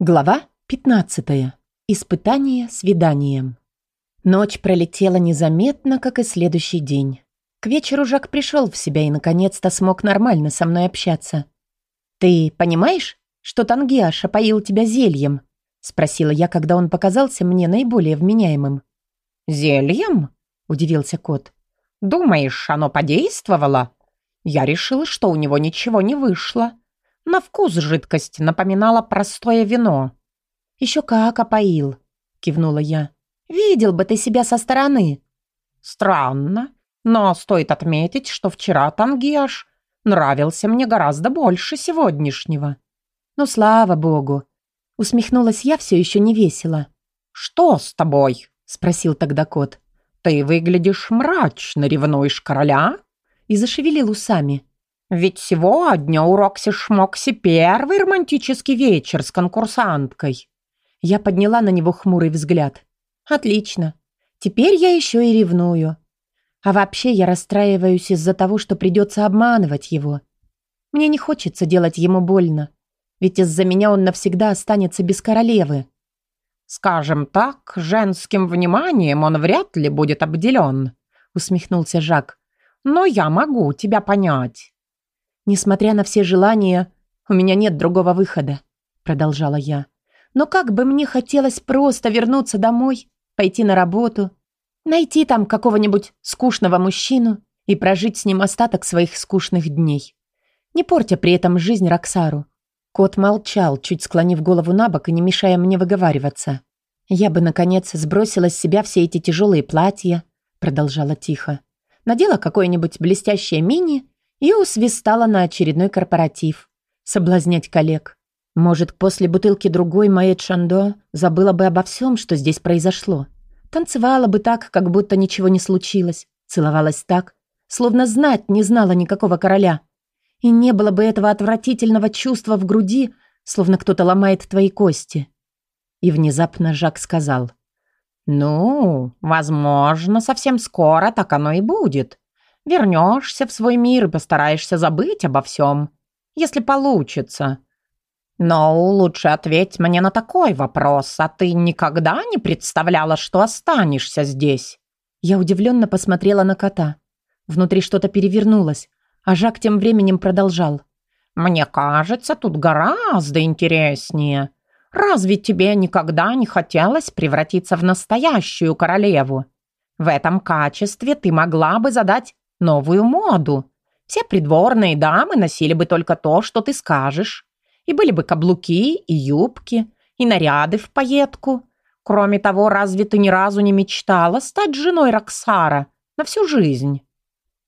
Глава 15. Испытание свиданием. Ночь пролетела незаметно, как и следующий день. К вечеру Жак пришел в себя и, наконец-то, смог нормально со мной общаться. «Ты понимаешь, что Тангиаш опоил тебя зельем?» — спросила я, когда он показался мне наиболее вменяемым. «Зельем?» — удивился кот. «Думаешь, оно подействовало? Я решила, что у него ничего не вышло. На вкус жидкость напоминала простое вино. «Еще как опоил», — кивнула я. «Видел бы ты себя со стороны». «Странно, но стоит отметить, что вчера Тангиаш нравился мне гораздо больше сегодняшнего». «Ну, слава богу!» Усмехнулась я все еще не весело. «Что с тобой?» — спросил тогда кот. «Ты выглядишь мрачно, ревнуешь короля?» И зашевелил усами. Ведь сегодня у Рокси-Шмокси первый романтический вечер с конкурсанткой. Я подняла на него хмурый взгляд. Отлично. Теперь я еще и ревную. А вообще я расстраиваюсь из-за того, что придется обманывать его. Мне не хочется делать ему больно. Ведь из-за меня он навсегда останется без королевы. «Скажем так, женским вниманием он вряд ли будет обделен», усмехнулся Жак. «Но я могу тебя понять. «Несмотря на все желания, у меня нет другого выхода», — продолжала я. «Но как бы мне хотелось просто вернуться домой, пойти на работу, найти там какого-нибудь скучного мужчину и прожить с ним остаток своих скучных дней, не портя при этом жизнь Роксару». Кот молчал, чуть склонив голову на бок и не мешая мне выговариваться. «Я бы, наконец, сбросила с себя все эти тяжелые платья», — продолжала тихо. «Надела какое-нибудь блестящее мини и усвистала на очередной корпоратив. Соблазнять коллег. Может, после бутылки другой моей Чандо забыла бы обо всем, что здесь произошло. Танцевала бы так, как будто ничего не случилось. Целовалась так, словно знать не знала никакого короля. И не было бы этого отвратительного чувства в груди, словно кто-то ломает твои кости. И внезапно Жак сказал. «Ну, возможно, совсем скоро так оно и будет. Вернешься в свой мир и постараешься забыть обо всем, если получится. Но лучше ответь мне на такой вопрос, а ты никогда не представляла, что останешься здесь?» Я удивленно посмотрела на кота. Внутри что-то перевернулось, а Жак тем временем продолжал. «Мне кажется, тут гораздо интереснее. Разве тебе никогда не хотелось превратиться в настоящую королеву? В этом качестве ты могла бы задать новую моду. Все придворные дамы носили бы только то, что ты скажешь. И были бы каблуки, и юбки, и наряды в пайетку. Кроме того, разве ты ни разу не мечтала стать женой Роксара на всю жизнь?»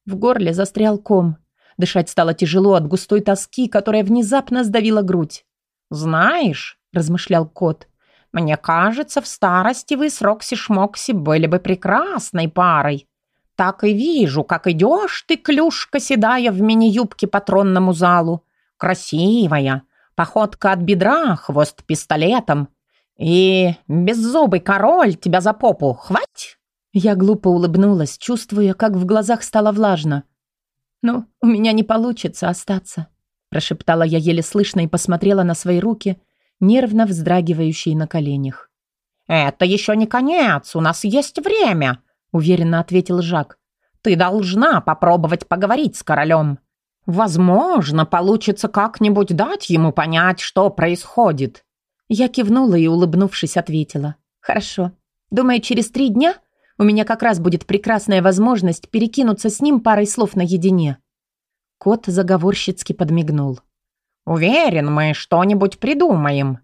В горле застрял ком. Дышать стало тяжело от густой тоски, которая внезапно сдавила грудь. «Знаешь», — размышлял кот, — «мне кажется, в старости вы с Рокси-Шмокси были бы прекрасной парой. Так и вижу, как идешь ты, клюшка седая в мини-юбке по тронному залу. Красивая, походка от бедра, хвост пистолетом. И беззубый король тебя за попу хвать!» Я глупо улыбнулась, чувствуя, как в глазах стало влажно. «Ну, у меня не получится остаться», – прошептала я еле слышно и посмотрела на свои руки, нервно вздрагивающие на коленях. «Это еще не конец, у нас есть время», уверенно ответил Жак. Ты должна попробовать поговорить с королем. Возможно, получится как-нибудь дать ему понять, что происходит. Я кивнула и, улыбнувшись, ответила. Хорошо. Думаю, через три дня у меня как раз будет прекрасная возможность перекинуться с ним парой слов наедине. Кот заговорщицки подмигнул. «Уверен, мы что-нибудь придумаем.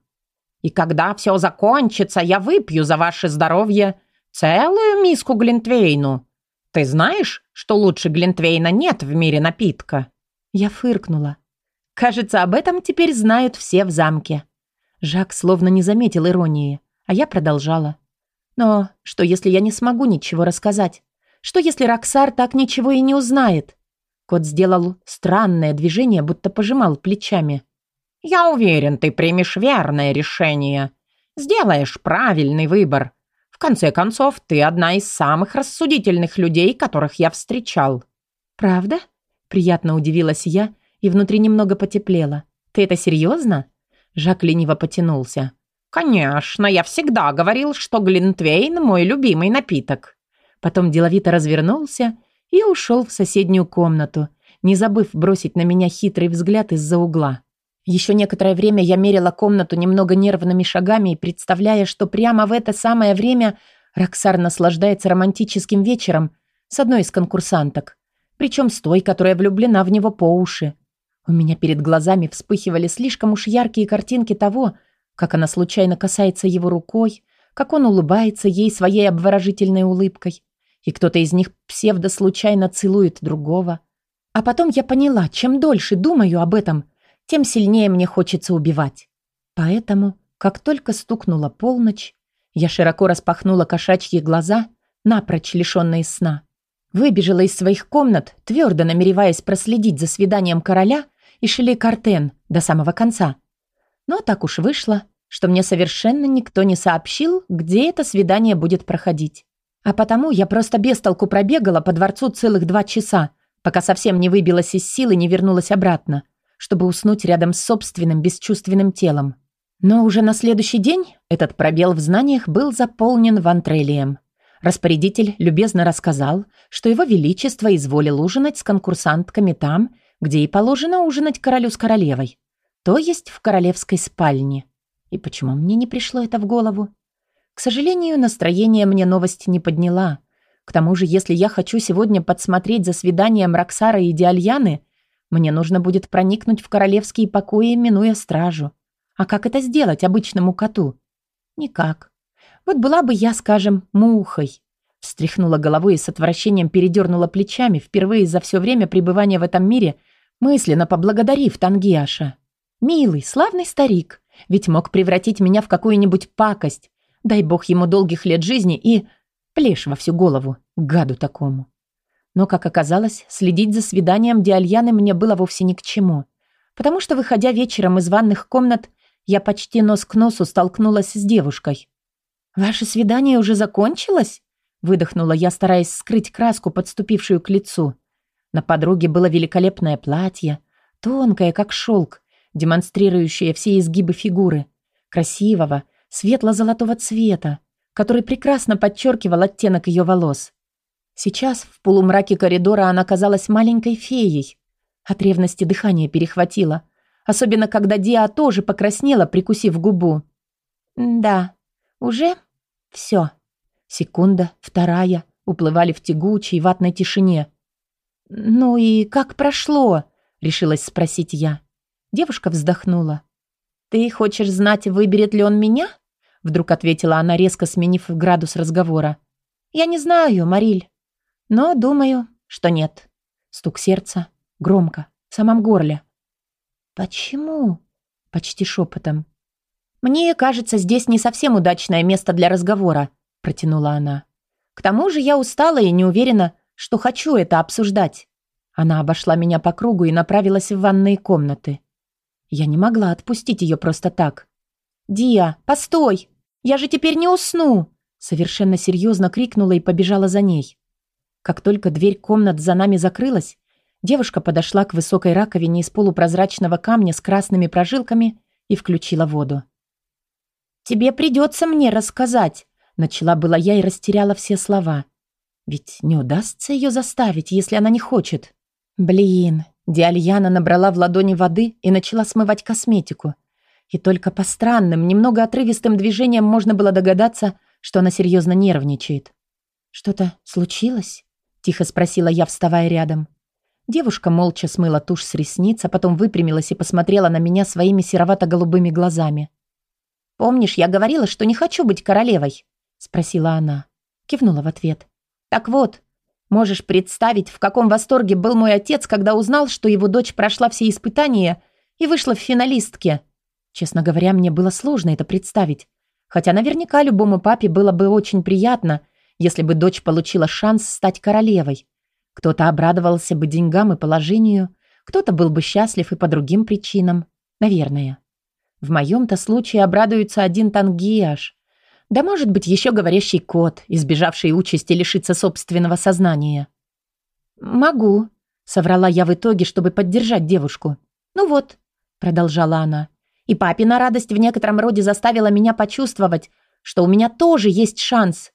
И когда все закончится, я выпью за ваше здоровье Целую миску Глинтвейну. Ты знаешь, что лучше Глинтвейна нет в мире напитка?» Я фыркнула. Кажется, об этом теперь знают все в замке. Жак словно не заметил иронии, а я продолжала. Но что, если я не смогу ничего рассказать? Что, если Роксар так ничего и не узнает? Кот сделал странное движение, будто пожимал плечами. «Я уверен, ты примешь верное решение. Сделаешь правильный выбор. В конце концов, ты одна из самых рассудительных людей, которых я встречал». «Правда?» Приятно удивилась я и внутри немного потеплело. «Ты это серьезно?» Жак лениво потянулся. «Конечно, я всегда говорил, что Глинтвейн – мой любимый напиток». Потом деловито развернулся и ушел в соседнюю комнату, не забыв бросить на меня хитрый взгляд из-за угла. Еще некоторое время я мерила комнату немного нервными шагами представляя, что прямо в это самое время Роксар наслаждается романтическим вечером с одной из конкурсанток, причем с той, которая влюблена в него по уши. У меня перед глазами вспыхивали слишком уж яркие картинки того, как она случайно касается его рукой, как он улыбается ей своей обворожительной улыбкой, и кто-то из них псевдо-случайно целует другого. А потом я поняла, чем дольше думаю об этом, тем сильнее мне хочется убивать. Поэтому, как только стукнула полночь, я широко распахнула кошачьи глаза, напрочь лишённые сна. Выбежала из своих комнат, твердо намереваясь проследить за свиданием короля и Шелли Картен до самого конца. Но так уж вышло, что мне совершенно никто не сообщил, где это свидание будет проходить. А потому я просто без толку пробегала по дворцу целых два часа, пока совсем не выбилась из сил и не вернулась обратно, чтобы уснуть рядом с собственным бесчувственным телом. Но уже на следующий день этот пробел в знаниях был заполнен вантрелием. Распорядитель любезно рассказал, что его величество изволил ужинать с конкурсантками там, где и положено ужинать королю с королевой, то есть в королевской спальне. И почему мне не пришло это в голову? К сожалению, настроение мне новость не подняла. К тому же, если я хочу сегодня подсмотреть за свиданием Роксара и Диальяны, мне нужно будет проникнуть в королевские покои, минуя стражу. А как это сделать обычному коту? Никак. Вот была бы я, скажем, мухой. Встряхнула головой и с отвращением передернула плечами, впервые за все время пребывания в этом мире, мысленно поблагодарив Тангиаша. Милый, славный старик, ведь мог превратить меня в какую-нибудь пакость. Дай бог ему долгих лет жизни и Плешь во всю голову, гаду такому. Но, как оказалось, следить за свиданием Диальяны мне было вовсе ни к чему. Потому что, выходя вечером из ванных комнат, я почти нос к носу столкнулась с девушкой. «Ваше свидание уже закончилось?» Выдохнула я, стараясь скрыть краску, подступившую к лицу. На подруге было великолепное платье, тонкое, как шелк, демонстрирующее все изгибы фигуры, красивого, светло-золотого цвета, который прекрасно подчеркивал оттенок ее волос. Сейчас в полумраке коридора она казалась маленькой феей. От ревности дыхание перехватило, особенно когда Диа тоже покраснела, прикусив губу. «Да, уже все. Секунда, вторая, уплывали в тягучей ватной тишине. «Ну и как прошло?» — решилась спросить я. Девушка вздохнула. «Ты хочешь знать, выберет ли он меня?» Вдруг ответила она, резко сменив градус разговора. «Я не знаю, Мариль, но думаю, что нет». Стук сердца громко, в самом горле. «Почему?» — почти шепотом. «Мне кажется, здесь не совсем удачное место для разговора», — протянула она. «К тому же я устала и не уверена, что хочу это обсуждать». Она обошла меня по кругу и направилась в ванные комнаты. Я не могла отпустить ее просто так. «Диа, постой!» Я же теперь не усну!» Совершенно серьезно крикнула и побежала за ней. Как только дверь комнат за нами закрылась, девушка подошла к высокой раковине из полупрозрачного камня с красными прожилками и включила воду. «Тебе придется мне рассказать», — начала была я и растеряла все слова. Ведь не удастся ее заставить, если она не хочет. Блин, Диальяна набрала в ладони воды и начала смывать косметику — и только по странным, немного отрывистым движениям можно было догадаться, что она серьезно нервничает. «Что-то случилось?» — тихо спросила я, вставая рядом. Девушка молча смыла тушь с ресниц, а потом выпрямилась и посмотрела на меня своими серовато-голубыми глазами. «Помнишь, я говорила, что не хочу быть королевой?» — спросила она. Кивнула в ответ. «Так вот, можешь представить, в каком восторге был мой отец, когда узнал, что его дочь прошла все испытания и вышла в финалистке?» Честно говоря, мне было сложно это представить. Хотя наверняка любому папе было бы очень приятно, если бы дочь получила шанс стать королевой. Кто-то обрадовался бы деньгам и положению, кто-то был бы счастлив и по другим причинам. Наверное. В моем-то случае обрадуется один тангиаш. Да может быть еще говорящий кот, избежавший участи лишиться собственного сознания. «Могу», — соврала я в итоге, чтобы поддержать девушку. «Ну вот», — продолжала она, И папина радость в некотором роде заставила меня почувствовать, что у меня тоже есть шанс.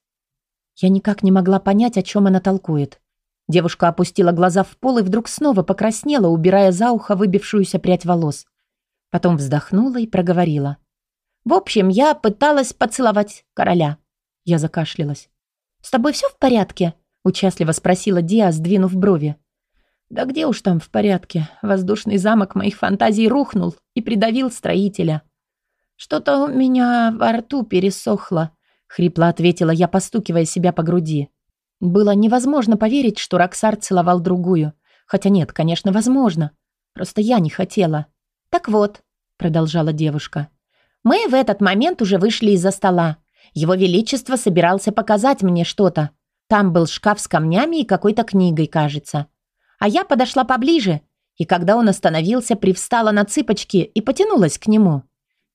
Я никак не могла понять, о чем она толкует. Девушка опустила глаза в пол и вдруг снова покраснела, убирая за ухо выбившуюся прядь волос. Потом вздохнула и проговорила. «В общем, я пыталась поцеловать короля». Я закашлялась. «С тобой все в порядке?» – участливо спросила Диа, сдвинув брови. «Да где уж там в порядке? Воздушный замок моих фантазий рухнул и придавил строителя. Что-то у меня во рту пересохло», – хрипло ответила я, постукивая себя по груди. Было невозможно поверить, что Роксар целовал другую. Хотя нет, конечно, возможно. Просто я не хотела. «Так вот», – продолжала девушка, – «мы в этот момент уже вышли из-за стола. Его Величество собирался показать мне что-то. Там был шкаф с камнями и какой-то книгой, кажется. А я подошла поближе, и когда он остановился, привстала на цыпочки и потянулась к нему».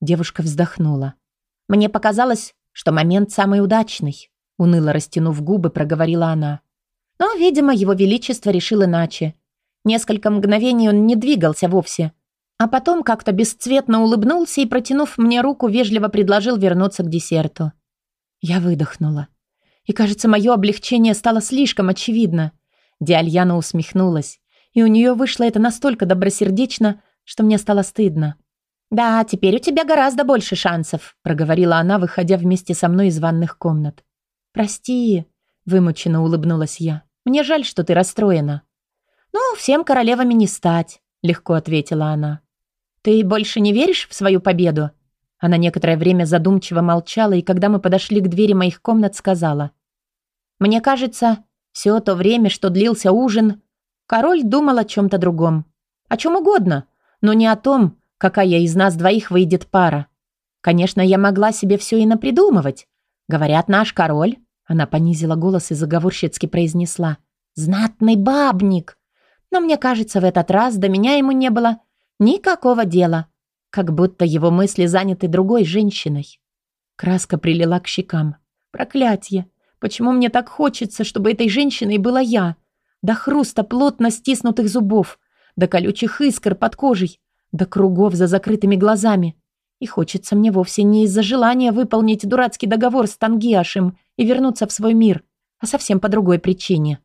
Девушка вздохнула. «Мне показалось, что момент самый удачный», уныло растянув губы, проговорила она. Но, видимо, его величество решил иначе. Несколько мгновений он не двигался вовсе, а потом как-то бесцветно улыбнулся и, протянув мне руку, вежливо предложил вернуться к десерту. Я выдохнула. И, кажется, мое облегчение стало слишком очевидно. Диальяна усмехнулась, и у нее вышло это настолько добросердечно, что мне стало стыдно. «Да, теперь у тебя гораздо больше шансов», проговорила она, выходя вместе со мной из ванных комнат. «Прости», вымученно улыбнулась я. «Мне жаль, что ты расстроена». «Ну, всем королевами не стать», легко ответила она. «Ты больше не веришь в свою победу?» Она некоторое время задумчиво молчала, и когда мы подошли к двери моих комнат, сказала. «Мне кажется, все то время, что длился ужин, король думал о чем-то другом. О чем угодно, но не о том, какая из нас двоих выйдет пара. Конечно, я могла себе все и напридумывать. Говорят, наш король...» Она понизила голос и заговорщицки произнесла. «Знатный бабник!» Но мне кажется, в этот раз до меня ему не было никакого дела. Как будто его мысли заняты другой женщиной. Краска прилила к щекам. Проклятье! Почему мне так хочется, чтобы этой женщиной была я? До хруста плотно стиснутых зубов, до колючих искр под кожей, до кругов за закрытыми глазами. И хочется мне вовсе не из-за желания выполнить дурацкий договор с Тангиашем и вернуться в свой мир, а совсем по другой причине.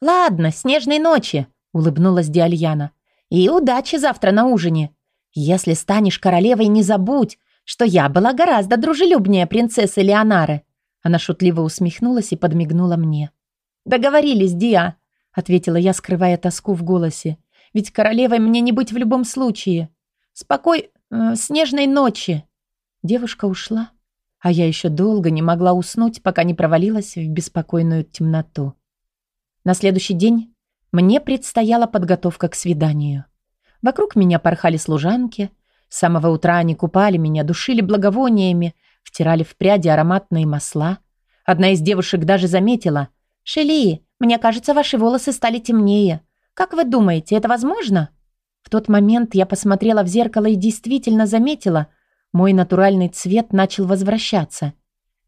«Ладно, снежной ночи», — улыбнулась Диальяна. «И удачи завтра на ужине. Если станешь королевой, не забудь, что я была гораздо дружелюбнее принцессы Леонары». Она шутливо усмехнулась и подмигнула мне. «Договорились, Диа», — ответила я, скрывая тоску в голосе. «Ведь королевой мне не быть в любом случае. Спокой... Э, снежной ночи». Девушка ушла, а я еще долго не могла уснуть, пока не провалилась в беспокойную темноту. На следующий день мне предстояла подготовка к свиданию. Вокруг меня порхали служанки. С самого утра они купали меня, душили благовониями, втирали в пряди ароматные масла. Одна из девушек даже заметила. «Шели, мне кажется, ваши волосы стали темнее. Как вы думаете, это возможно?» В тот момент я посмотрела в зеркало и действительно заметила, мой натуральный цвет начал возвращаться.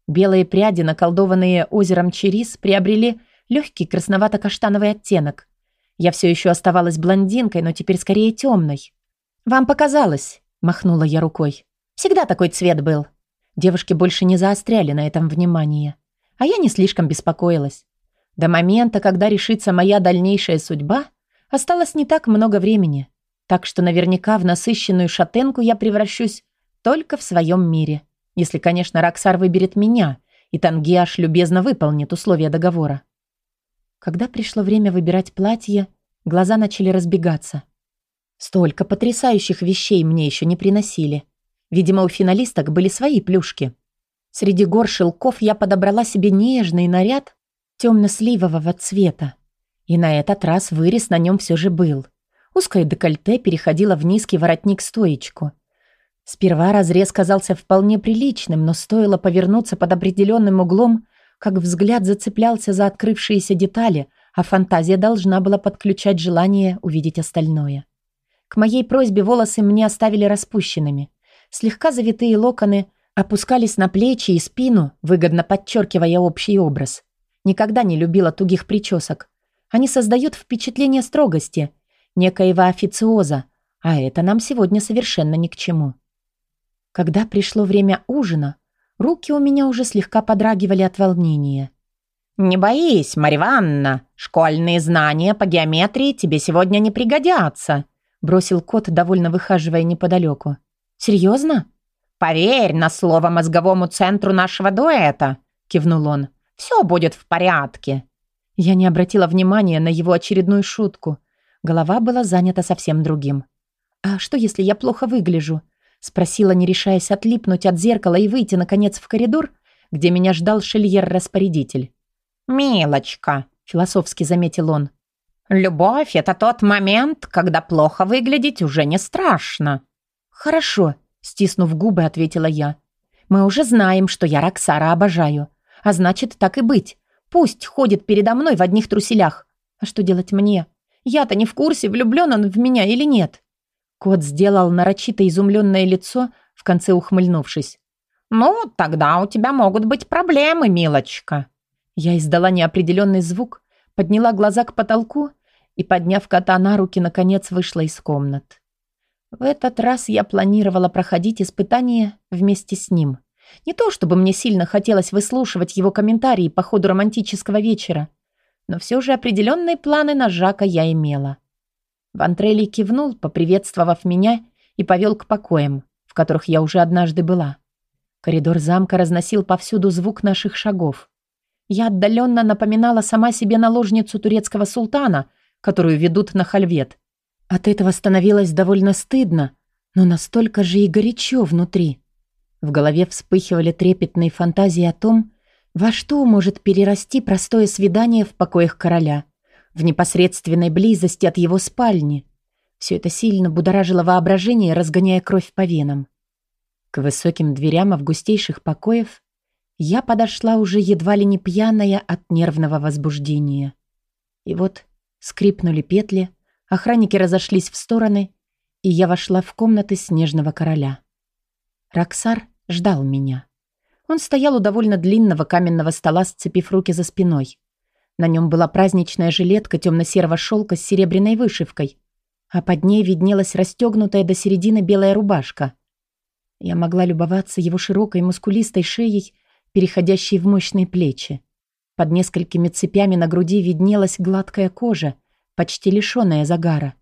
Белые пряди, наколдованные озером Черис, приобрели легкий красновато-каштановый оттенок. Я все еще оставалась блондинкой, но теперь скорее темной. «Вам показалось», — махнула я рукой. «Всегда такой цвет был». Девушки больше не заостряли на этом внимание. А я не слишком беспокоилась. До момента, когда решится моя дальнейшая судьба, осталось не так много времени. Так что наверняка в насыщенную шатенку я превращусь только в своем мире. Если, конечно, Роксар выберет меня, и Тангиаш любезно выполнит условия договора. Когда пришло время выбирать платье, глаза начали разбегаться. Столько потрясающих вещей мне еще не приносили. Видимо, у финалисток были свои плюшки. Среди гор шелков я подобрала себе нежный наряд темно-сливового цвета. И на этот раз вырез на нем все же был. Узкое декольте переходило в низкий воротник-стоечку. Сперва разрез казался вполне приличным, но стоило повернуться под определенным углом, как взгляд зацеплялся за открывшиеся детали, а фантазия должна была подключать желание увидеть остальное. К моей просьбе волосы мне оставили распущенными. Слегка завитые локоны опускались на плечи и спину, выгодно подчеркивая общий образ. Никогда не любила тугих причесок. Они создают впечатление строгости, некоего официоза, а это нам сегодня совершенно ни к чему. Когда пришло время ужина, руки у меня уже слегка подрагивали от волнения. «Не боись, Марья школьные знания по геометрии тебе сегодня не пригодятся», бросил кот, довольно выхаживая неподалеку. «Серьезно?» «Поверь на слово мозговому центру нашего дуэта», кивнул он. «Все будет в порядке». Я не обратила внимания на его очередную шутку. Голова была занята совсем другим. «А что, если я плохо выгляжу?» Спросила, не решаясь отлипнуть от зеркала и выйти, наконец, в коридор, где меня ждал шельер-распорядитель. «Милочка», — философски заметил он. «Любовь — это тот момент, когда плохо выглядеть уже не страшно». «Хорошо», — стиснув губы, ответила я. «Мы уже знаем, что я Роксара обожаю. А значит, так и быть. Пусть ходит передо мной в одних труселях. А что делать мне? Я-то не в курсе, влюблен он в меня или нет». Кот сделал нарочито изумленное лицо, в конце ухмыльнувшись. «Ну, тогда у тебя могут быть проблемы, милочка». Я издала неопределенный звук, подняла глаза к потолку и, подняв кота на руки, наконец вышла из комнат. В этот раз я планировала проходить испытание вместе с ним. Не то чтобы мне сильно хотелось выслушивать его комментарии по ходу романтического вечера, но все же определенные планы на Жака я имела. Вантрелли кивнул, поприветствовав меня, и повел к покоям, в которых я уже однажды была. Коридор замка разносил повсюду звук наших шагов. Я отдаленно напоминала сама себе наложницу турецкого султана, которую ведут на хальвет. От этого становилось довольно стыдно, но настолько же и горячо внутри. В голове вспыхивали трепетные фантазии о том, во что может перерасти простое свидание в покоях короля – в непосредственной близости от его спальни. Все это сильно будоражило воображение, разгоняя кровь по венам. К высоким дверям августейших покоев я подошла уже едва ли не пьяная от нервного возбуждения. И вот скрипнули петли, охранники разошлись в стороны, и я вошла в комнаты снежного короля. Роксар ждал меня. Он стоял у довольно длинного каменного стола, сцепив руки за спиной. На нем была праздничная жилетка темно-серого шелка с серебряной вышивкой, а под ней виднелась расстегнутая до середины белая рубашка. Я могла любоваться его широкой мускулистой шеей, переходящей в мощные плечи. Под несколькими цепями на груди виднелась гладкая кожа, почти лишенная загара.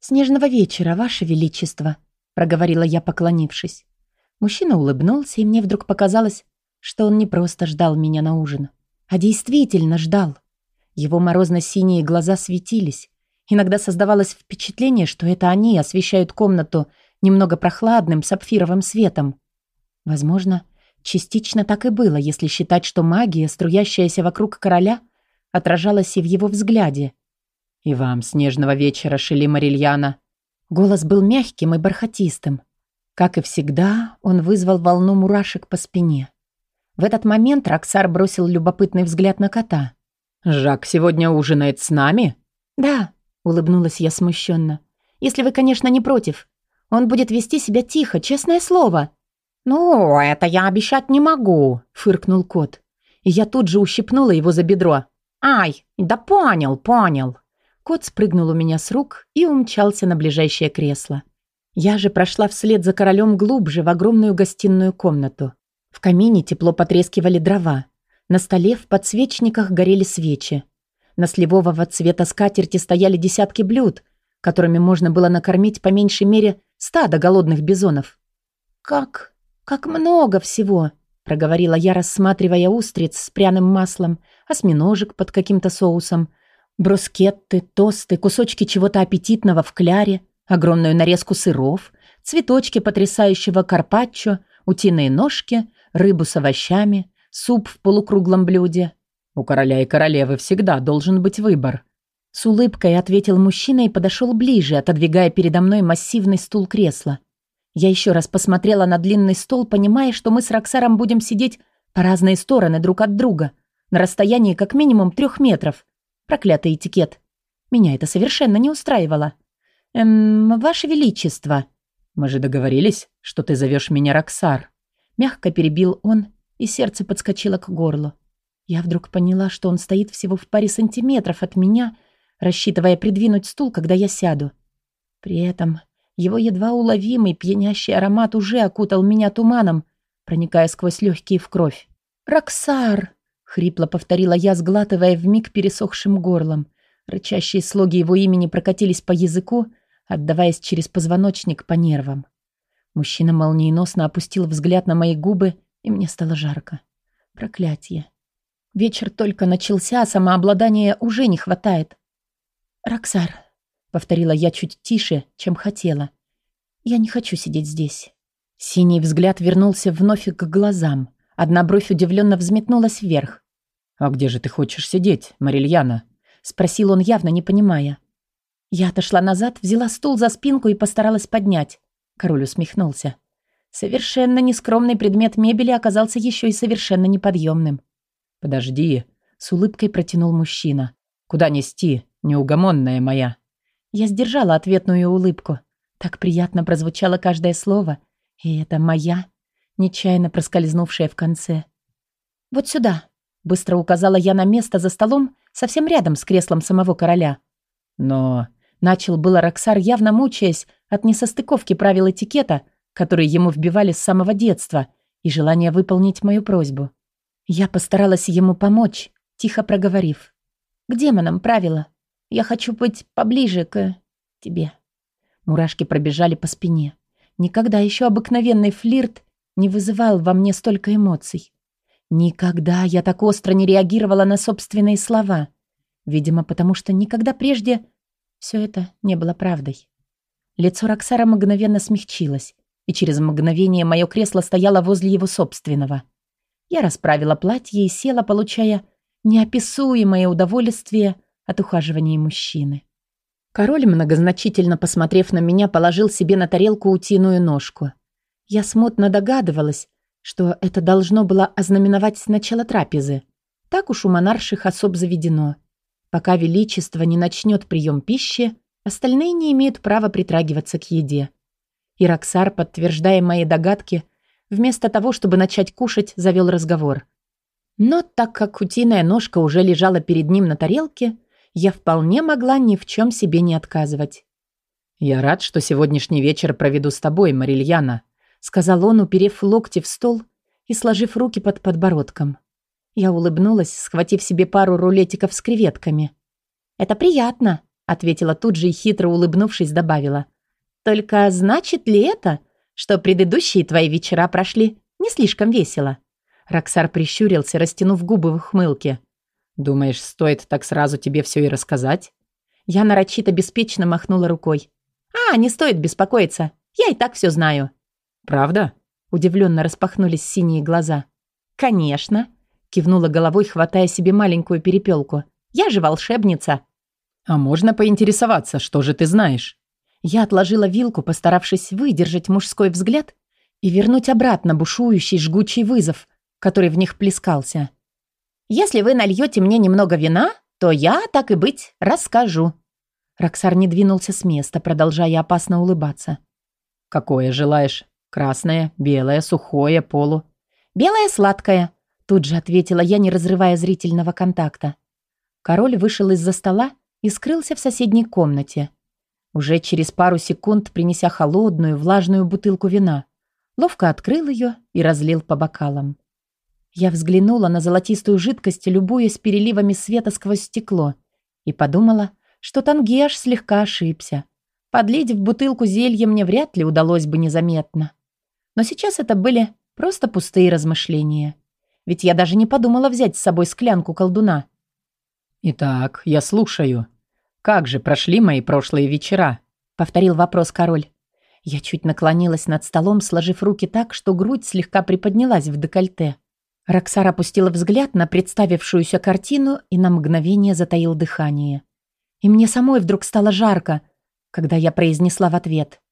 «Снежного вечера, Ваше Величество», — проговорила я, поклонившись. Мужчина улыбнулся, и мне вдруг показалось, что он не просто ждал меня на ужин, а действительно ждал. Его морозно-синие глаза светились. Иногда создавалось впечатление, что это они освещают комнату немного прохладным сапфировым светом. Возможно, частично так и было, если считать, что магия, струящаяся вокруг короля, отражалась и в его взгляде. «И вам снежного вечера, Шели Марильяна!» Голос был мягким и бархатистым. Как и всегда, он вызвал волну мурашек по спине. В этот момент Роксар бросил любопытный взгляд на кота. «Жак сегодня ужинает с нами?» «Да», — улыбнулась я смущенно. «Если вы, конечно, не против. Он будет вести себя тихо, честное слово». «Ну, это я обещать не могу», — фыркнул кот. И я тут же ущипнула его за бедро. «Ай, да понял, понял». Кот спрыгнул у меня с рук и умчался на ближайшее кресло. Я же прошла вслед за королем глубже в огромную гостиную комнату. В камине тепло потрескивали дрова. На столе в подсвечниках горели свечи. На сливового цвета скатерти стояли десятки блюд, которыми можно было накормить по меньшей мере стадо голодных бизонов. «Как... как много всего!» — проговорила я, рассматривая устриц с пряным маслом, осьминожек под каким-то соусом, брускетты, тосты, кусочки чего-то аппетитного в кляре, огромную нарезку сыров, цветочки потрясающего карпаччо, утиные ножки, рыбу с овощами, суп в полукруглом блюде. У короля и королевы всегда должен быть выбор. С улыбкой ответил мужчина и подошел ближе, отодвигая передо мной массивный стул кресла. Я еще раз посмотрела на длинный стол, понимая, что мы с Роксаром будем сидеть по разные стороны друг от друга, на расстоянии как минимум трех метров. Проклятый этикет. Меня это совершенно не устраивало. «Эм, Ваше Величество...» «Мы же договорились, что ты зовешь меня Роксар». Мягко перебил он и сердце подскочило к горлу. Я вдруг поняла, что он стоит всего в паре сантиметров от меня, рассчитывая придвинуть стул, когда я сяду. При этом Его едва уловимый пьянящий аромат уже окутал меня туманом, проникая сквозь легкие в кровь. «Роксар!» — хрипло повторила я, сглатывая вмиг пересохшим горлом. Рычащие слоги его имени прокатились по языку, отдаваясь через позвоночник по нервам. Мужчина молниеносно опустил взгляд на мои губы, и мне стало жарко. Проклятие. Вечер только начался, а самообладания уже не хватает. «Роксар», — повторила я чуть тише, чем хотела. «Я не хочу сидеть здесь». Синий взгляд вернулся вновь к глазам. Одна бровь удивленно взметнулась вверх. «А где же ты хочешь сидеть, Марильяна?» — спросил он, явно не понимая. Я отошла назад, взяла стул за спинку и постаралась поднять. Король усмехнулся. Совершенно нескромный предмет мебели оказался еще и совершенно неподъемным. «Подожди», — с улыбкой протянул мужчина. «Куда нести, неугомонная моя?» Я сдержала ответную улыбку. Так приятно прозвучало каждое слово. И это моя, нечаянно проскользнувшая в конце. «Вот сюда», — быстро указала я на место за столом, совсем рядом с креслом самого короля. «Но...» — начал было Роксар, явно мучаясь от несостыковки правил этикета, которые ему вбивали с самого детства, и желания выполнить мою просьбу. Я постаралась ему помочь, тихо проговорив. «К демонам правила. Я хочу быть поближе к... тебе». Мурашки пробежали по спине. Никогда еще обыкновенный флирт не вызывал во мне столько эмоций. Никогда я так остро не реагировала на собственные слова. Видимо, потому что никогда прежде все это не было правдой. Лицо Роксара мгновенно смягчилось, и через мгновение мое кресло стояло возле его собственного. Я расправила платье и села, получая неописуемое удовольствие от ухаживания мужчины. Король, многозначительно посмотрев на меня, положил себе на тарелку утиную ножку. Я смутно догадывалась, что это должно было ознаменовать начало трапезы. Так уж у монарших особ заведено. Пока величество не начнет прием пищи, остальные не имеют права притрагиваться к еде. И подтверждая мои догадки, вместо того, чтобы начать кушать, завел разговор. Но так как утиная ножка уже лежала перед ним на тарелке, я вполне могла ни в чем себе не отказывать. «Я рад, что сегодняшний вечер проведу с тобой, Марильяна», сказал он, уперев локти в стол и сложив руки под подбородком. Я улыбнулась, схватив себе пару рулетиков с креветками. «Это приятно», — ответила тут же и хитро улыбнувшись добавила. «Только значит ли это, что предыдущие твои вечера прошли не слишком весело?» Роксар прищурился, растянув губы в ухмылке. «Думаешь, стоит так сразу тебе все и рассказать?» Я нарочито беспечно махнула рукой. «А, не стоит беспокоиться. Я и так все знаю». «Правда?» Удивленно распахнулись синие глаза. «Конечно», Кивнула головой, хватая себе маленькую перепелку. «Я же волшебница!» «А можно поинтересоваться, что же ты знаешь?» Я отложила вилку, постаравшись выдержать мужской взгляд и вернуть обратно бушующий жгучий вызов, который в них плескался. «Если вы нальете мне немного вина, то я, так и быть, расскажу». Роксар не двинулся с места, продолжая опасно улыбаться. «Какое желаешь? Красное, белое, сухое, полу?» «Белое сладкое», Тут же ответила я, не разрывая зрительного контакта. Король вышел из-за стола и скрылся в соседней комнате. Уже через пару секунд, принеся холодную, влажную бутылку вина, ловко открыл ее и разлил по бокалам. Я взглянула на золотистую жидкость, любуясь переливами света сквозь стекло, и подумала, что Тангеш слегка ошибся. Подлить в бутылку зелье мне вряд ли удалось бы незаметно. Но сейчас это были просто пустые размышления. Ведь я даже не подумала взять с собой склянку колдуна. «Итак, я слушаю. Как же прошли мои прошлые вечера?» — повторил вопрос король. Я чуть наклонилась над столом, сложив руки так, что грудь слегка приподнялась в декольте. Роксар опустила взгляд на представившуюся картину и на мгновение затаил дыхание. И мне самой вдруг стало жарко, когда я произнесла в ответ.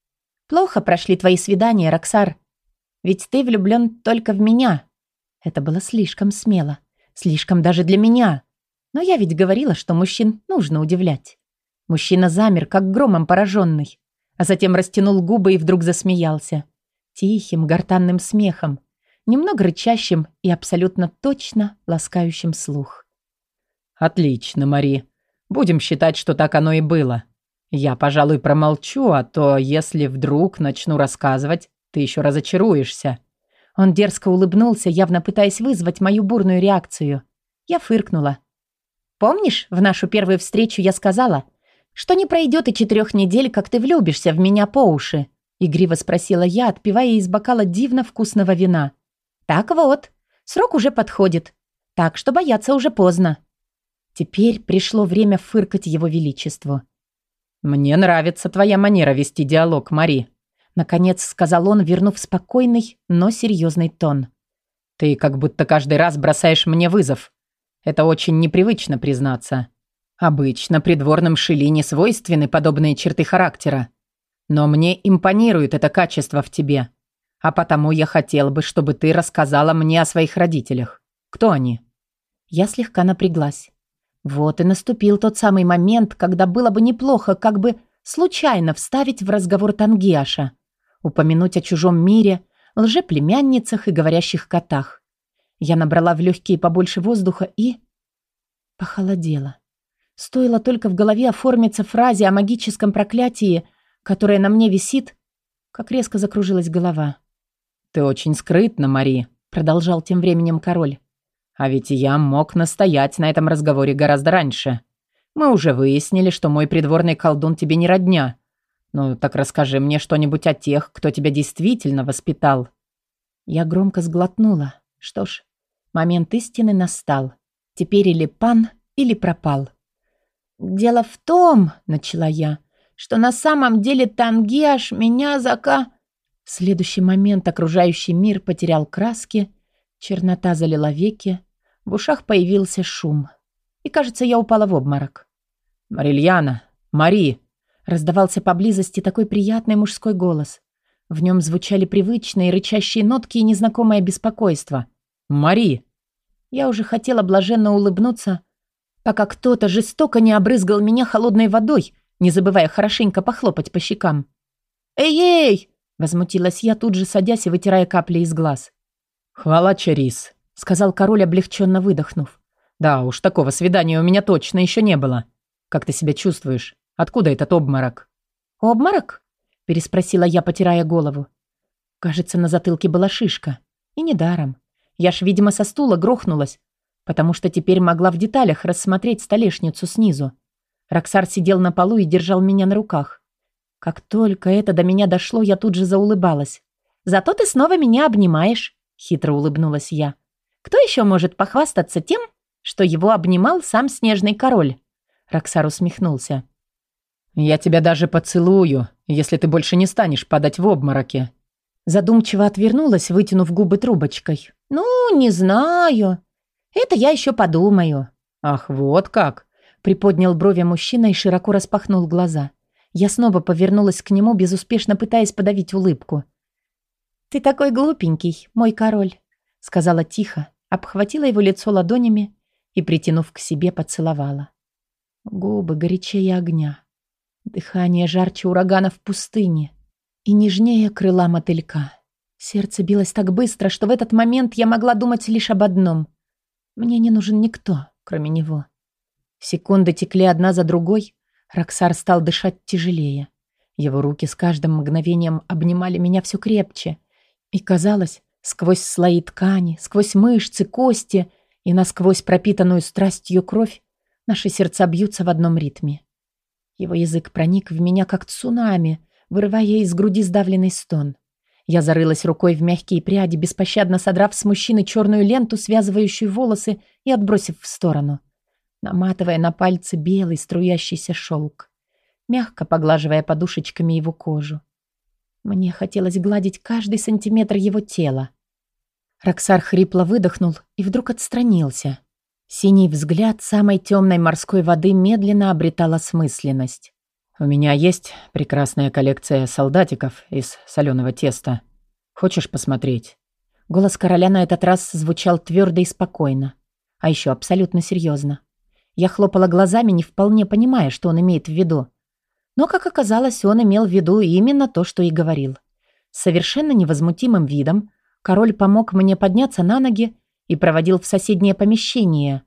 «Плохо прошли твои свидания, Роксар. Ведь ты влюблен только в меня, это было слишком смело. Слишком даже для меня. Но я ведь говорила, что мужчин нужно удивлять. Мужчина замер, как громом пораженный, а затем растянул губы и вдруг засмеялся. Тихим, гортанным смехом, немного рычащим и абсолютно точно ласкающим слух. «Отлично, Мари. Будем считать, что так оно и было. Я, пожалуй, промолчу, а то, если вдруг начну рассказывать, ты еще разочаруешься. Он дерзко улыбнулся, явно пытаясь вызвать мою бурную реакцию. Я фыркнула. «Помнишь, в нашу первую встречу я сказала, что не пройдет и четырех недель, как ты влюбишься в меня по уши?» Игриво спросила я, отпивая из бокала дивно вкусного вина. «Так вот, срок уже подходит, так что бояться уже поздно». Теперь пришло время фыркать его величеству. «Мне нравится твоя манера вести диалог, Мари», наконец сказал он, вернув спокойный, но серьезный тон. «Ты как будто каждый раз бросаешь мне вызов. Это очень непривычно признаться. Обычно придворным Шили не свойственны подобные черты характера. Но мне импонирует это качество в тебе. А потому я хотел бы, чтобы ты рассказала мне о своих родителях. Кто они?» Я слегка напряглась. Вот и наступил тот самый момент, когда было бы неплохо как бы случайно вставить в разговор Тангиаша, упомянуть о чужом мире, лжеплемянницах и говорящих котах. Я набрала в легкие побольше воздуха и... Похолодела. Стоило только в голове оформиться фразе о магическом проклятии, которое на мне висит, как резко закружилась голова. «Ты очень скрытна, Мари», — продолжал тем временем король. А ведь я мог настоять на этом разговоре гораздо раньше. Мы уже выяснили, что мой придворный колдун тебе не родня. Ну, так расскажи мне что-нибудь о тех, кто тебя действительно воспитал». Я громко сглотнула. Что ж, момент истины настал. Теперь или пан, или пропал. «Дело в том, — начала я, — что на самом деле Тангиаш меня зака...» В следующий момент окружающий мир потерял краски, Чернота залила веки, в ушах появился шум. И, кажется, я упала в обморок. «Марильяна! Мари!» Раздавался поблизости такой приятный мужской голос. В нем звучали привычные рычащие нотки и незнакомое беспокойство. «Мари!» Я уже хотела блаженно улыбнуться, пока кто-то жестоко не обрызгал меня холодной водой, не забывая хорошенько похлопать по щекам. «Эй-эй!» — возмутилась я, тут же садясь и вытирая капли из глаз. «Хвала, Чарис», — сказал король, облегченно выдохнув. «Да уж, такого свидания у меня точно еще не было. Как ты себя чувствуешь? Откуда этот обморок?» «Обморок?» — переспросила я, потирая голову. Кажется, на затылке была шишка. И недаром. Я ж, видимо, со стула грохнулась, потому что теперь могла в деталях рассмотреть столешницу снизу. Роксар сидел на полу и держал меня на руках. Как только это до меня дошло, я тут же заулыбалась. «Зато ты снова меня обнимаешь», Хитро улыбнулась я. Кто еще может похвастаться тем, что его обнимал сам снежный король? Роксар усмехнулся. «Я тебя даже поцелую, если ты больше не станешь падать в обмороке». Задумчиво отвернулась, вытянув губы трубочкой. «Ну, не знаю. Это я еще подумаю». «Ах, вот как!» Приподнял брови мужчина и широко распахнул глаза. Я снова повернулась к нему, безуспешно пытаясь подавить улыбку. «Ты такой глупенький, мой король», — сказала тихо, обхватила его лицо ладонями и, притянув к себе, поцеловала. Губы горячее огня, дыхание жарче урагана в пустыне и нежнее крыла мотылька. Сердце билось так быстро, что в этот момент я могла думать лишь об одном. Мне не нужен никто, кроме него. Секунды текли одна за другой, Роксар стал дышать тяжелее. Его руки с каждым мгновением обнимали меня все крепче — и казалось, сквозь слои ткани, сквозь мышцы, кости и насквозь пропитанную страстью кровь, наши сердца бьются в одном ритме. Его язык проник в меня, как цунами, вырывая из груди сдавленный стон. Я зарылась рукой в мягкие пряди, беспощадно содрав с мужчины черную ленту, связывающую волосы, и отбросив в сторону, наматывая на пальцы белый струящийся шелк, мягко поглаживая подушечками его кожу. Мне хотелось гладить каждый сантиметр его тела. Роксар хрипло выдохнул и вдруг отстранился. Синий взгляд самой темной морской воды медленно обретал осмысленность. «У меня есть прекрасная коллекция солдатиков из соленого теста. Хочешь посмотреть?» Голос короля на этот раз звучал твердо и спокойно. А еще абсолютно серьезно. Я хлопала глазами, не вполне понимая, что он имеет в виду. Но, как оказалось, он имел в виду именно то, что и говорил. С совершенно невозмутимым видом король помог мне подняться на ноги и проводил в соседнее помещение,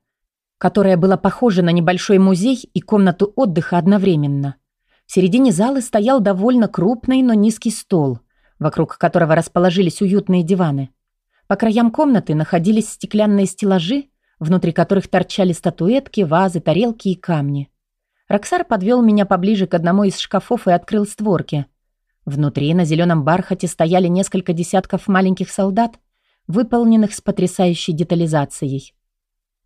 которое было похоже на небольшой музей и комнату отдыха одновременно. В середине зала стоял довольно крупный, но низкий стол, вокруг которого расположились уютные диваны. По краям комнаты находились стеклянные стеллажи, внутри которых торчали статуэтки, вазы, тарелки и камни. Роксар подвел меня поближе к одному из шкафов и открыл створки. Внутри на зеленом бархате стояли несколько десятков маленьких солдат, выполненных с потрясающей детализацией.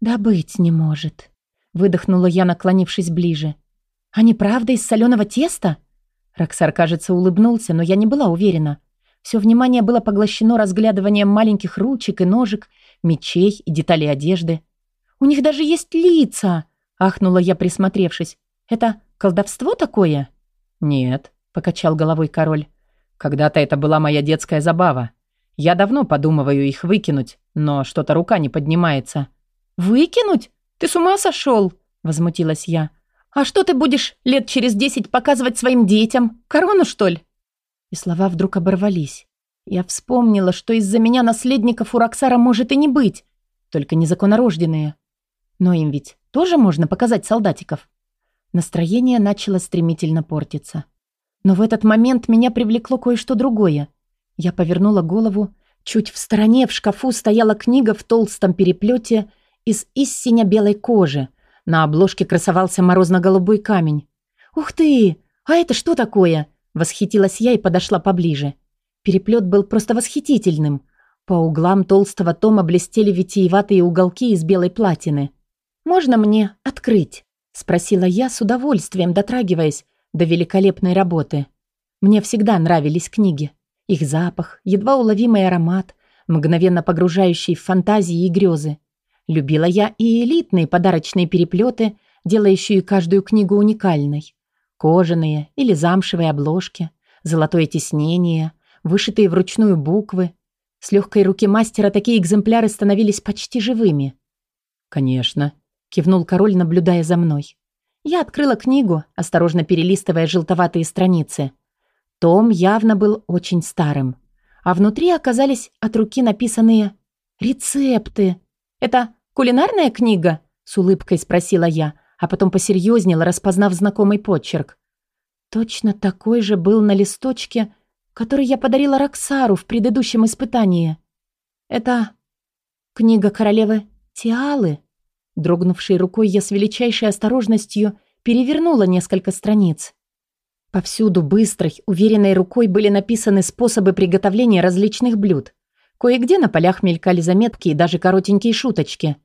«Да быть не может», — выдохнула я, наклонившись ближе. «Они правда из соленого теста?» Роксар, кажется, улыбнулся, но я не была уверена. Все внимание было поглощено разглядыванием маленьких ручек и ножек, мечей и деталей одежды. «У них даже есть лица!» — ахнула я, присмотревшись. «Это колдовство такое?» «Нет», — покачал головой король. «Когда-то это была моя детская забава. Я давно подумываю их выкинуть, но что-то рука не поднимается». «Выкинуть? Ты с ума сошел?» — возмутилась я. «А что ты будешь лет через десять показывать своим детям? Корону, что ли?» И слова вдруг оборвались. Я вспомнила, что из-за меня наследников у Роксара может и не быть, только незаконнорожденные. Но им ведь тоже можно показать солдатиков. Настроение начало стремительно портиться. Но в этот момент меня привлекло кое-что другое. Я повернула голову. Чуть в стороне в шкафу стояла книга в толстом переплете из истиня белой кожи. На обложке красовался морозно-голубой камень. «Ух ты! А это что такое?» Восхитилась я и подошла поближе. Переплет был просто восхитительным. По углам толстого тома блестели витиеватые уголки из белой платины. «Можно мне открыть?» Спросила я с удовольствием, дотрагиваясь до великолепной работы. Мне всегда нравились книги. Их запах, едва уловимый аромат, мгновенно погружающий в фантазии и грезы. Любила я и элитные подарочные переплеты, делающие каждую книгу уникальной. Кожаные или замшевые обложки, золотое тиснение, вышитые вручную буквы. С легкой руки мастера такие экземпляры становились почти живыми. «Конечно», кивнул король, наблюдая за мной. Я открыла книгу, осторожно перелистывая желтоватые страницы. Том явно был очень старым, а внутри оказались от руки написанные рецепты. «Это кулинарная книга?» — с улыбкой спросила я, а потом посерьезнела, распознав знакомый почерк. Точно такой же был на листочке, который я подарила Роксару в предыдущем испытании. Это книга королевы Тиалы. Дрогнувшей рукой я с величайшей осторожностью перевернула несколько страниц. Повсюду быстрой, уверенной рукой были написаны способы приготовления различных блюд. Кое-где на полях мелькали заметки и даже коротенькие шуточки.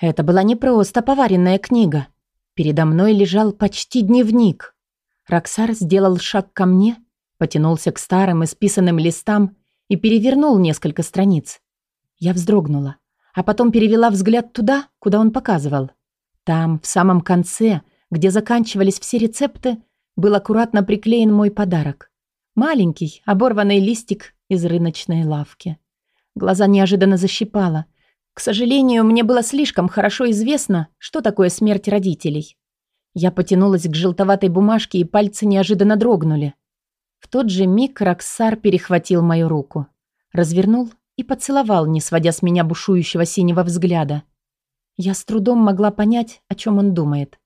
Это была не просто поваренная книга. Передо мной лежал почти дневник. Роксар сделал шаг ко мне, потянулся к старым исписанным листам и перевернул несколько страниц. Я вздрогнула а потом перевела взгляд туда, куда он показывал. Там, в самом конце, где заканчивались все рецепты, был аккуратно приклеен мой подарок. Маленький, оборванный листик из рыночной лавки. Глаза неожиданно защипало. К сожалению, мне было слишком хорошо известно, что такое смерть родителей. Я потянулась к желтоватой бумажке, и пальцы неожиданно дрогнули. В тот же миг Роксар перехватил мою руку. Развернул и поцеловал, не сводя с меня бушующего синего взгляда. Я с трудом могла понять, о чем он думает.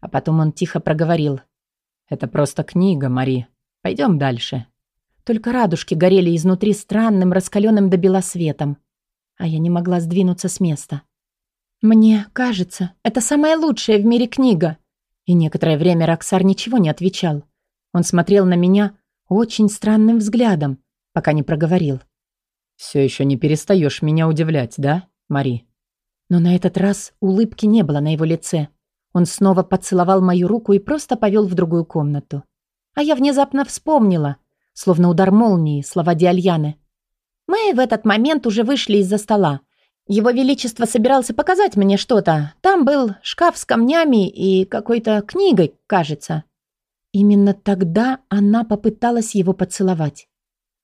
А потом он тихо проговорил. «Это просто книга, Мари. Пойдем дальше». Только радужки горели изнутри странным, раскаленным до бела светом. А я не могла сдвинуться с места. «Мне кажется, это самая лучшая в мире книга». И некоторое время Роксар ничего не отвечал. Он смотрел на меня очень странным взглядом, пока не проговорил. Все еще не перестаешь меня удивлять, да, Мари?» Но на этот раз улыбки не было на его лице. Он снова поцеловал мою руку и просто повел в другую комнату. А я внезапно вспомнила, словно удар молнии, слова Диальяны. Мы в этот момент уже вышли из-за стола. Его Величество собирался показать мне что-то. Там был шкаф с камнями и какой-то книгой, кажется. Именно тогда она попыталась его поцеловать.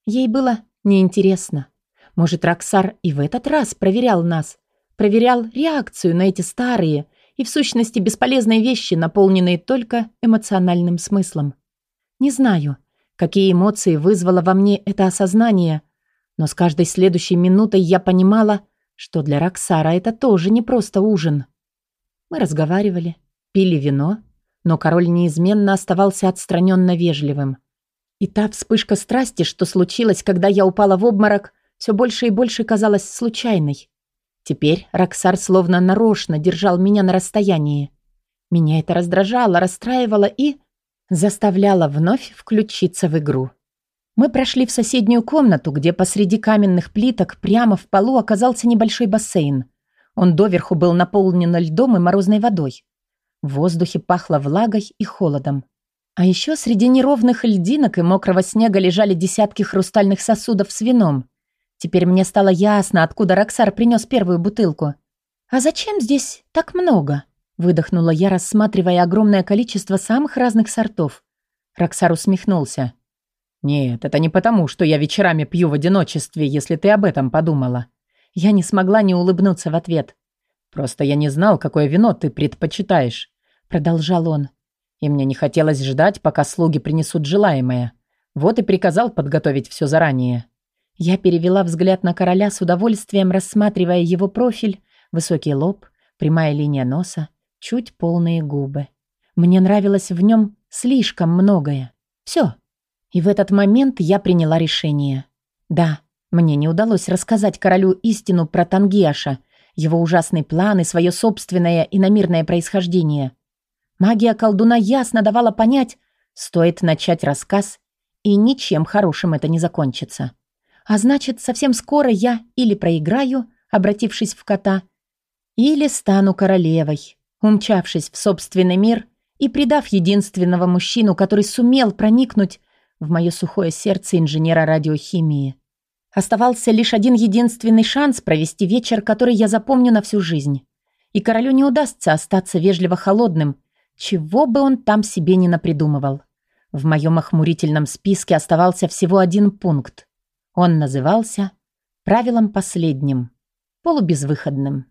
Ей было неинтересно. Может, Роксар и в этот раз проверял нас, проверял реакцию на эти старые и в сущности бесполезные вещи, наполненные только эмоциональным смыслом. Не знаю, какие эмоции вызвало во мне это осознание, но с каждой следующей минутой я понимала, что для Роксара это тоже не просто ужин. Мы разговаривали, пили вино, но король неизменно оставался отстраненно вежливым. И та вспышка страсти, что случилось, когда я упала в обморок, все больше и больше казалась случайной. Теперь Роксар словно нарочно держал меня на расстоянии. Меня это раздражало, расстраивало и заставляло вновь включиться в игру. Мы прошли в соседнюю комнату, где посреди каменных плиток прямо в полу оказался небольшой бассейн. Он доверху был наполнен льдом и морозной водой. В воздухе пахло влагой и холодом. А еще среди неровных льдинок и мокрого снега лежали десятки хрустальных сосудов с вином. Теперь мне стало ясно, откуда Роксар принес первую бутылку. «А зачем здесь так много?» Выдохнула я, рассматривая огромное количество самых разных сортов. Роксар усмехнулся. «Нет, это не потому, что я вечерами пью в одиночестве, если ты об этом подумала». Я не смогла не улыбнуться в ответ. «Просто я не знал, какое вино ты предпочитаешь», — продолжал он. «И мне не хотелось ждать, пока слуги принесут желаемое. Вот и приказал подготовить все заранее». Я перевела взгляд на короля с удовольствием, рассматривая его профиль, высокий лоб, прямая линия носа, чуть полные губы. Мне нравилось в нем слишком многое. Все. И в этот момент я приняла решение. Да, мне не удалось рассказать королю истину про Тангиаша, его ужасный план и свое собственное иномирное происхождение. Магия колдуна ясно давала понять, стоит начать рассказ, и ничем хорошим это не закончится. А значит, совсем скоро я или проиграю, обратившись в кота, или стану королевой, умчавшись в собственный мир и предав единственного мужчину, который сумел проникнуть в мое сухое сердце инженера радиохимии. Оставался лишь один единственный шанс провести вечер, который я запомню на всю жизнь. И королю не удастся остаться вежливо холодным, чего бы он там себе не напридумывал. В моем охмурительном списке оставался всего один пункт. Он назывался правилом последним, полубезвыходным.